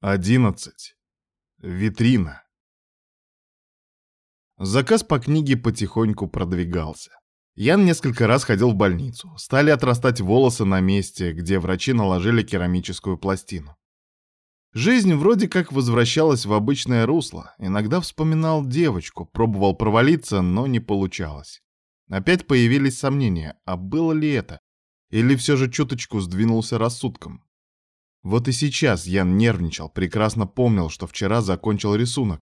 11. Витрина. Заказ по книге потихоньку продвигался. Ян несколько раз ходил в больницу. Стали отрастать волосы на месте, где врачи наложили керамическую пластину. Жизнь вроде как возвращалась в обычное русло. Иногда вспоминал девочку, пробовал провалиться, но не получалось. Опять появились сомнения, а было ли это? Или все же чуточку сдвинулся рассудком? Вот и сейчас Ян нервничал, прекрасно помнил, что вчера закончил рисунок.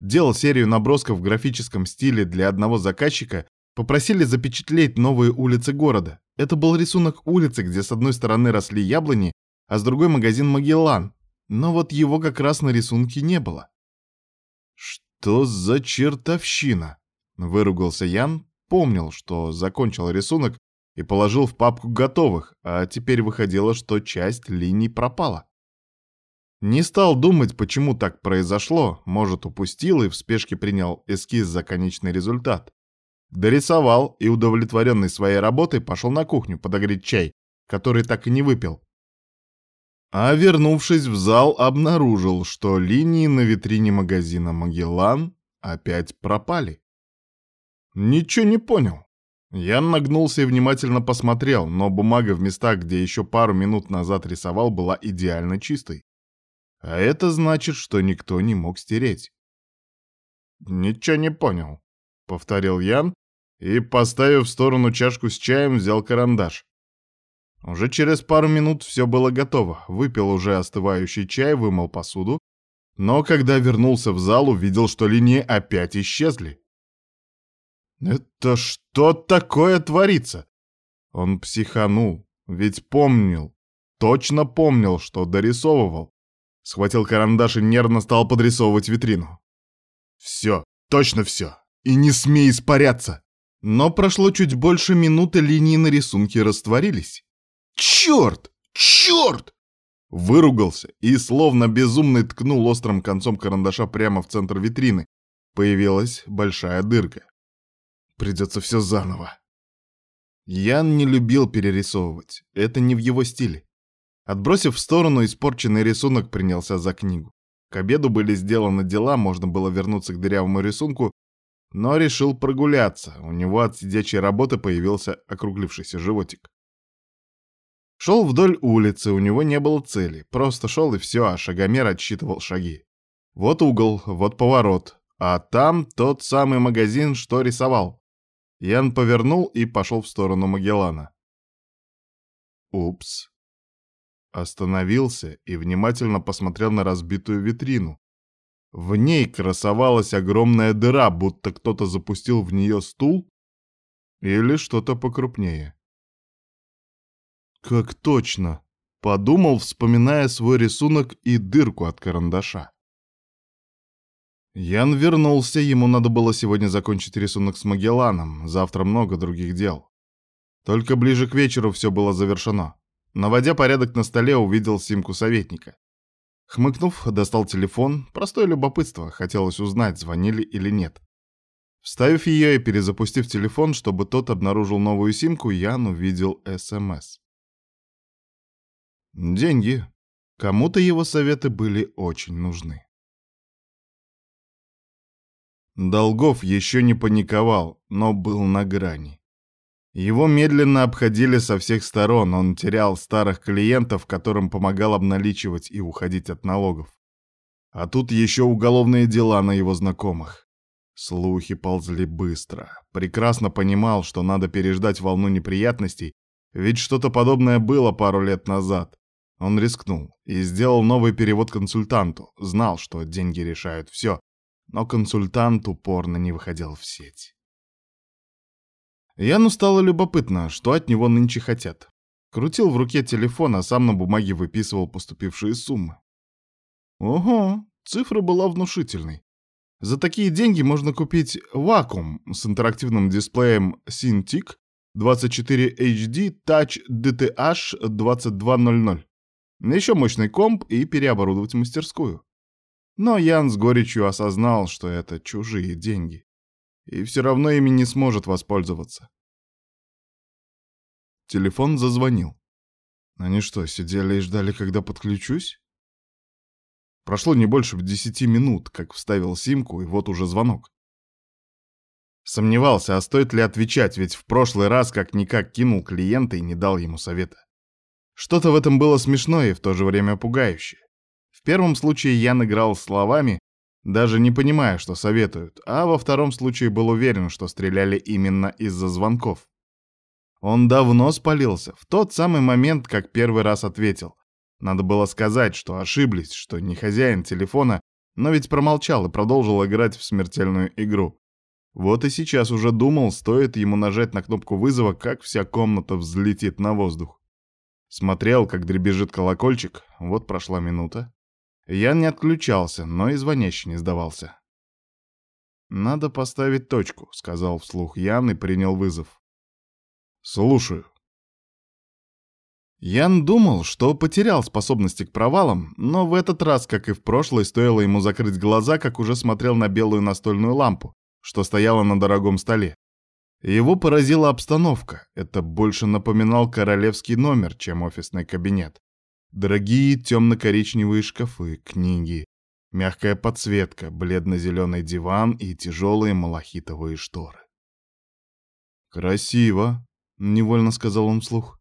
Делал серию набросков в графическом стиле для одного заказчика, попросили запечатлеть новые улицы города. Это был рисунок улицы, где с одной стороны росли яблони, а с другой магазин Магеллан. Но вот его как раз на рисунке не было. «Что за чертовщина?» — выругался Ян, помнил, что закончил рисунок и положил в папку готовых, а теперь выходило, что часть линий пропала. Не стал думать, почему так произошло, может, упустил и в спешке принял эскиз за конечный результат. Дорисовал и, удовлетворенный своей работой, пошел на кухню подогреть чай, который так и не выпил. А вернувшись в зал, обнаружил, что линии на витрине магазина «Магеллан» опять пропали. Ничего не понял. Я нагнулся и внимательно посмотрел, но бумага в местах, где еще пару минут назад рисовал, была идеально чистой. А это значит, что никто не мог стереть. «Ничего не понял», — повторил Ян и, поставив в сторону чашку с чаем, взял карандаш. Уже через пару минут все было готово. Выпил уже остывающий чай, вымыл посуду. Но когда вернулся в зал, увидел, что линии опять исчезли. Это что такое творится? Он психанул, ведь помнил, точно помнил, что дорисовывал. Схватил карандаш и нервно стал подрисовывать витрину. Все, точно все. И не смей испаряться. Но прошло чуть больше минуты, линии на рисунке растворились. Черт! Черт! Выругался и, словно безумный, ткнул острым концом карандаша прямо в центр витрины. Появилась большая дырка. Придется все заново. Ян не любил перерисовывать. Это не в его стиле. Отбросив в сторону испорченный рисунок, принялся за книгу. К обеду были сделаны дела, можно было вернуться к дырявому рисунку, но решил прогуляться. У него от сидячей работы появился округлившийся животик. Шел вдоль улицы, у него не было цели. Просто шел и все, а шагомер отсчитывал шаги. Вот угол, вот поворот. А там тот самый магазин, что рисовал. Ян повернул и пошел в сторону Магеллана. Упс. Остановился и внимательно посмотрел на разбитую витрину. В ней красовалась огромная дыра, будто кто-то запустил в нее стул или что-то покрупнее. Как точно, подумал, вспоминая свой рисунок и дырку от карандаша. Ян вернулся, ему надо было сегодня закончить рисунок с Магелланом, завтра много других дел. Только ближе к вечеру все было завершено. Наводя порядок на столе, увидел симку советника. Хмыкнув, достал телефон, простое любопытство, хотелось узнать, звонили или нет. Вставив ее и перезапустив телефон, чтобы тот обнаружил новую симку, Ян увидел СМС. Деньги. Кому-то его советы были очень нужны. Долгов еще не паниковал, но был на грани. Его медленно обходили со всех сторон, он терял старых клиентов, которым помогал обналичивать и уходить от налогов. А тут еще уголовные дела на его знакомых. Слухи ползли быстро. Прекрасно понимал, что надо переждать волну неприятностей, ведь что-то подобное было пару лет назад. Он рискнул и сделал новый перевод консультанту, знал, что деньги решают все, но консультант упорно не выходил в сеть. Яну стало любопытно, что от него нынче хотят. Крутил в руке телефон, а сам на бумаге выписывал поступившие суммы. Ого, цифра была внушительной. За такие деньги можно купить вакуум с интерактивным дисплеем Cintiq 24 HD Touch DTH 2200. Еще мощный комп и переоборудовать мастерскую. Но Ян с горечью осознал, что это чужие деньги. И все равно ими не сможет воспользоваться. Телефон зазвонил. Они что, сидели и ждали, когда подключусь? Прошло не больше десяти минут, как вставил симку, и вот уже звонок. Сомневался, а стоит ли отвечать, ведь в прошлый раз как-никак кинул клиента и не дал ему совета. Что-то в этом было смешное и в то же время пугающее. Первом случае я играл словами, даже не понимая, что советуют, а во втором случае был уверен, что стреляли именно из-за звонков. Он давно спалился, в тот самый момент, как первый раз ответил. Надо было сказать, что ошиблись, что не хозяин телефона, но ведь промолчал и продолжил играть в смертельную игру. Вот и сейчас уже думал, стоит ему нажать на кнопку вызова, как вся комната взлетит на воздух. Смотрел, как дребезжит колокольчик, вот прошла минута. Я не отключался, но и звонящий не сдавался. «Надо поставить точку», — сказал вслух Ян и принял вызов. «Слушаю», Ян думал, что потерял способности к провалам, но в этот раз, как и в прошлый, стоило ему закрыть глаза, как уже смотрел на белую настольную лампу, что стояла на дорогом столе. Его поразила обстановка. Это больше напоминал королевский номер, чем офисный кабинет. Дорогие темно-коричневые шкафы, книги, мягкая подсветка, бледно-зеленый диван и тяжелые малахитовые шторы. «Красиво», — невольно сказал он вслух.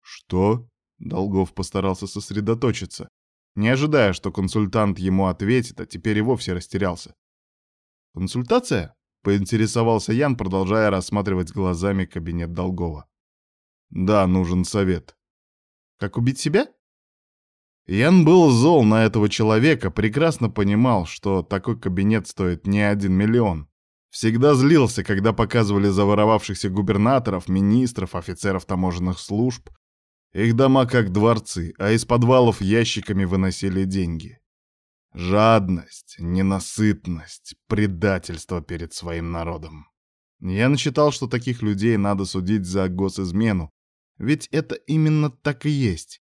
«Что?» — Долгов постарался сосредоточиться, не ожидая, что консультант ему ответит, а теперь и вовсе растерялся. «Консультация?» — поинтересовался Ян, продолжая рассматривать глазами кабинет Долгова. «Да, нужен совет». «Как убить себя?» Ян был зол на этого человека, прекрасно понимал, что такой кабинет стоит не один миллион. Всегда злился, когда показывали заворовавшихся губернаторов, министров, офицеров таможенных служб, их дома как дворцы, а из подвалов ящиками выносили деньги. Жадность, ненасытность, предательство перед своим народом. Я начитал, что таких людей надо судить за госизмену, ведь это именно так и есть.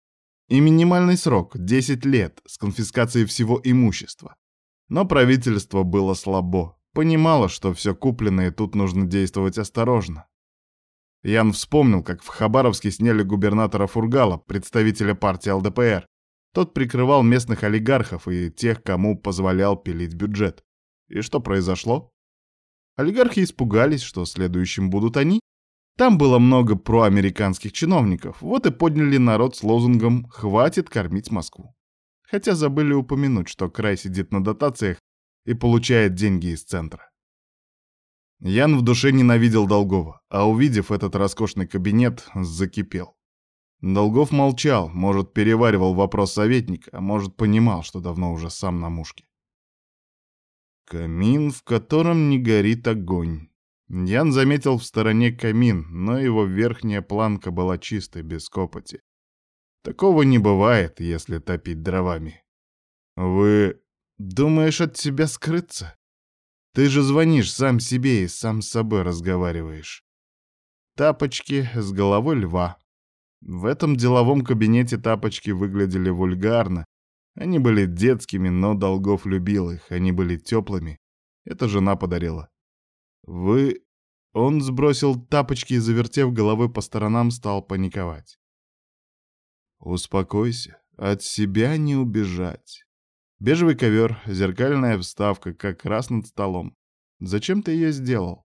И минимальный срок — 10 лет с конфискацией всего имущества. Но правительство было слабо, понимало, что все купленное тут нужно действовать осторожно. Ян вспомнил, как в Хабаровске сняли губернатора Фургала, представителя партии ЛДПР. Тот прикрывал местных олигархов и тех, кому позволял пилить бюджет. И что произошло? Олигархи испугались, что следующим будут они. Там было много проамериканских чиновников, вот и подняли народ с лозунгом «Хватит кормить Москву». Хотя забыли упомянуть, что край сидит на дотациях и получает деньги из центра. Ян в душе ненавидел Долгова, а увидев этот роскошный кабинет, закипел. Долгов молчал, может, переваривал вопрос советника, а может, понимал, что давно уже сам на мушке. Камин, в котором не горит огонь. Ян заметил в стороне камин, но его верхняя планка была чистой, без копоти. Такого не бывает, если топить дровами. Вы думаешь от себя скрыться? Ты же звонишь сам себе и сам с собой разговариваешь. Тапочки с головой льва. В этом деловом кабинете тапочки выглядели вульгарно. Они были детскими, но Долгов любил их, они были теплыми. Это жена подарила. Вы... Он сбросил тапочки и, завертев головой по сторонам, стал паниковать. Успокойся, от себя не убежать. Бежевый ковер, зеркальная вставка, как раз над столом. Зачем ты ее сделал?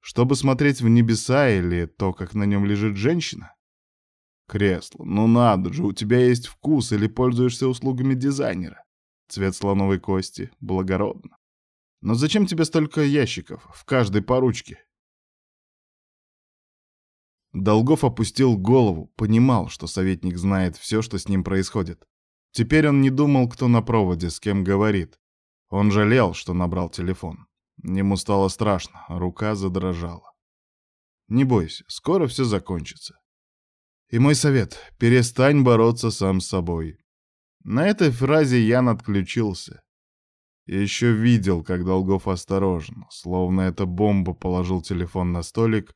Чтобы смотреть в небеса или то, как на нем лежит женщина? Кресло. Ну надо же, у тебя есть вкус или пользуешься услугами дизайнера. Цвет слоновой кости. Благородно. Но зачем тебе столько ящиков? В каждой по ручке. Долгов опустил голову, понимал, что советник знает все, что с ним происходит. Теперь он не думал, кто на проводе, с кем говорит. Он жалел, что набрал телефон. Ему стало страшно, рука задрожала. Не бойся, скоро все закончится. И мой совет — перестань бороться сам с собой. На этой фразе Ян отключился. Еще видел, как Долгов осторожно, словно эта бомба положил телефон на столик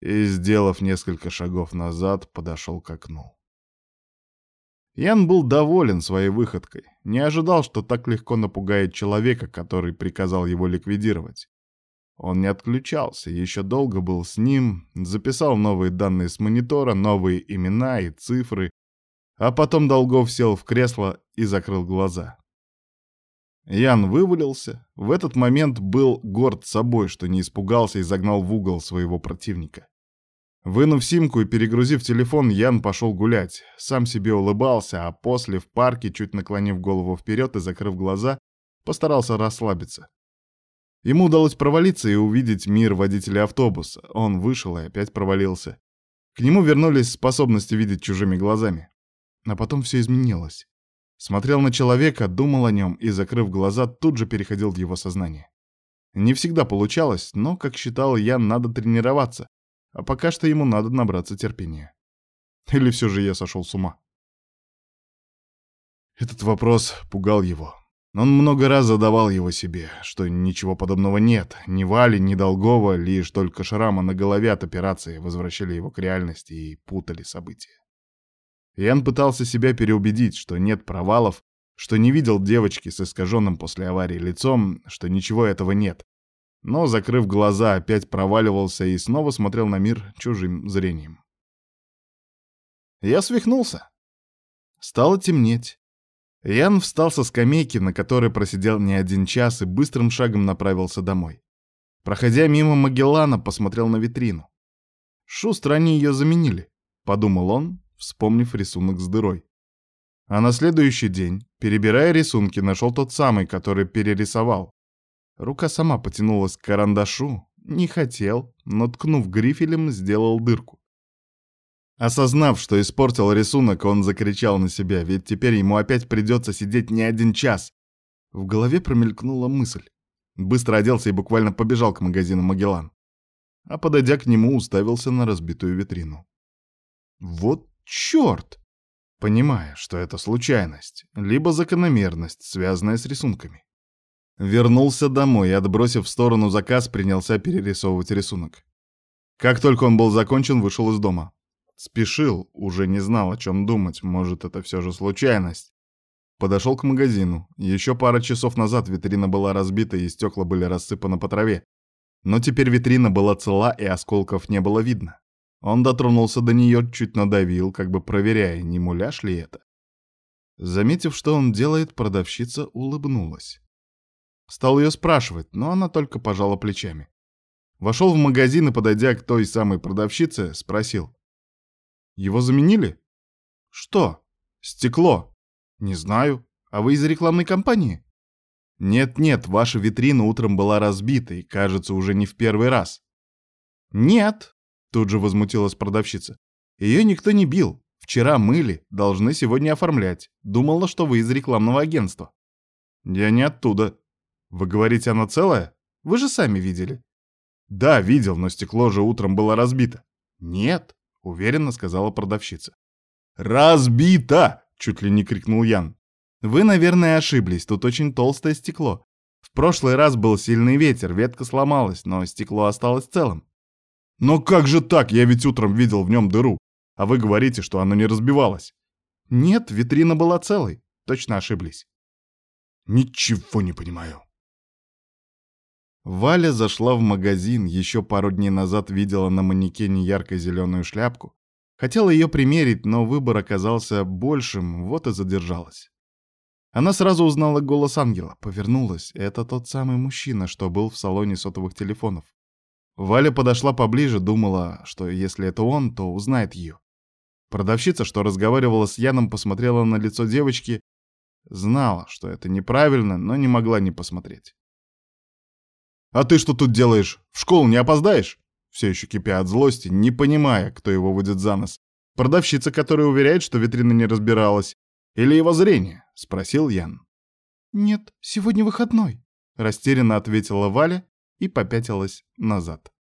и, сделав несколько шагов назад, подошел к окну. Ян был доволен своей выходкой, не ожидал, что так легко напугает человека, который приказал его ликвидировать. Он не отключался, еще долго был с ним, записал новые данные с монитора, новые имена и цифры, а потом Долгов сел в кресло и закрыл глаза. Ян вывалился, в этот момент был горд собой, что не испугался и загнал в угол своего противника. Вынув симку и перегрузив телефон, Ян пошел гулять, сам себе улыбался, а после в парке, чуть наклонив голову вперед и закрыв глаза, постарался расслабиться. Ему удалось провалиться и увидеть мир водителя автобуса. Он вышел и опять провалился. К нему вернулись способности видеть чужими глазами. А потом все изменилось. Смотрел на человека, думал о нем и, закрыв глаза, тут же переходил в его сознание. Не всегда получалось, но, как считал я, надо тренироваться, а пока что ему надо набраться терпения. Или все же я сошел с ума? Этот вопрос пугал его. Он много раз задавал его себе, что ничего подобного нет. Ни Вали, ни Долгова, лишь только шрама на голове от операции возвращали его к реальности и путали события. Ян пытался себя переубедить, что нет провалов, что не видел девочки с искаженным после аварии лицом, что ничего этого нет. Но, закрыв глаза, опять проваливался и снова смотрел на мир чужим зрением. Я свихнулся. Стало темнеть. Ян встал со скамейки, на которой просидел не один час, и быстрым шагом направился домой. Проходя мимо Магеллана, посмотрел на витрину. Шустро они ее заменили, подумал он, вспомнив рисунок с дырой. А на следующий день, перебирая рисунки, нашел тот самый, который перерисовал. Рука сама потянулась к карандашу, не хотел, но ткнув грифелем, сделал дырку. Осознав, что испортил рисунок, он закричал на себя, ведь теперь ему опять придется сидеть не один час. В голове промелькнула мысль. Быстро оделся и буквально побежал к магазину «Магеллан». А подойдя к нему, уставился на разбитую витрину. Вот Черт! Понимая, что это случайность, либо закономерность, связанная с рисунками. Вернулся домой и, отбросив в сторону заказ, принялся перерисовывать рисунок. Как только он был закончен, вышел из дома. Спешил, уже не знал, о чем думать, может, это все же случайность. Подошел к магазину. Еще пара часов назад витрина была разбита и стекла были рассыпаны по траве. Но теперь витрина была цела и осколков не было видно. Он дотронулся до нее, чуть надавил, как бы проверяя, не муляж ли это. Заметив, что он делает, продавщица улыбнулась. Стал ее спрашивать, но она только пожала плечами. Вошел в магазин и, подойдя к той самой продавщице, спросил. «Его заменили?» «Что?» «Стекло». «Не знаю. А вы из рекламной кампании?» «Нет-нет, ваша витрина утром была разбита и, кажется, уже не в первый раз». «Нет, Тут же возмутилась продавщица. Ее никто не бил. Вчера мыли, должны сегодня оформлять. Думала, что вы из рекламного агентства. Я не оттуда. Вы говорите, она целая? Вы же сами видели. Да, видел, но стекло же утром было разбито. Нет, уверенно сказала продавщица. Разбито! Чуть ли не крикнул Ян. Вы, наверное, ошиблись, тут очень толстое стекло. В прошлый раз был сильный ветер, ветка сломалась, но стекло осталось целым. Но как же так? Я ведь утром видел в нем дыру. А вы говорите, что оно не разбивалось. Нет, витрина была целой. Точно ошиблись. Ничего не понимаю. Валя зашла в магазин, еще пару дней назад видела на манекене ярко-зеленую шляпку. Хотела ее примерить, но выбор оказался большим, вот и задержалась. Она сразу узнала голос ангела, повернулась. Это тот самый мужчина, что был в салоне сотовых телефонов. Валя подошла поближе, думала, что если это он, то узнает ее. Продавщица, что разговаривала с Яном, посмотрела на лицо девочки, знала, что это неправильно, но не могла не посмотреть. «А ты что тут делаешь? В школу не опоздаешь?» Все еще кипя от злости, не понимая, кто его водит за нос. Продавщица, которая уверяет, что витрина не разбиралась. Или его зрение? Спросил Ян. «Нет, сегодня выходной», — растерянно ответила Валя и попятилась назад.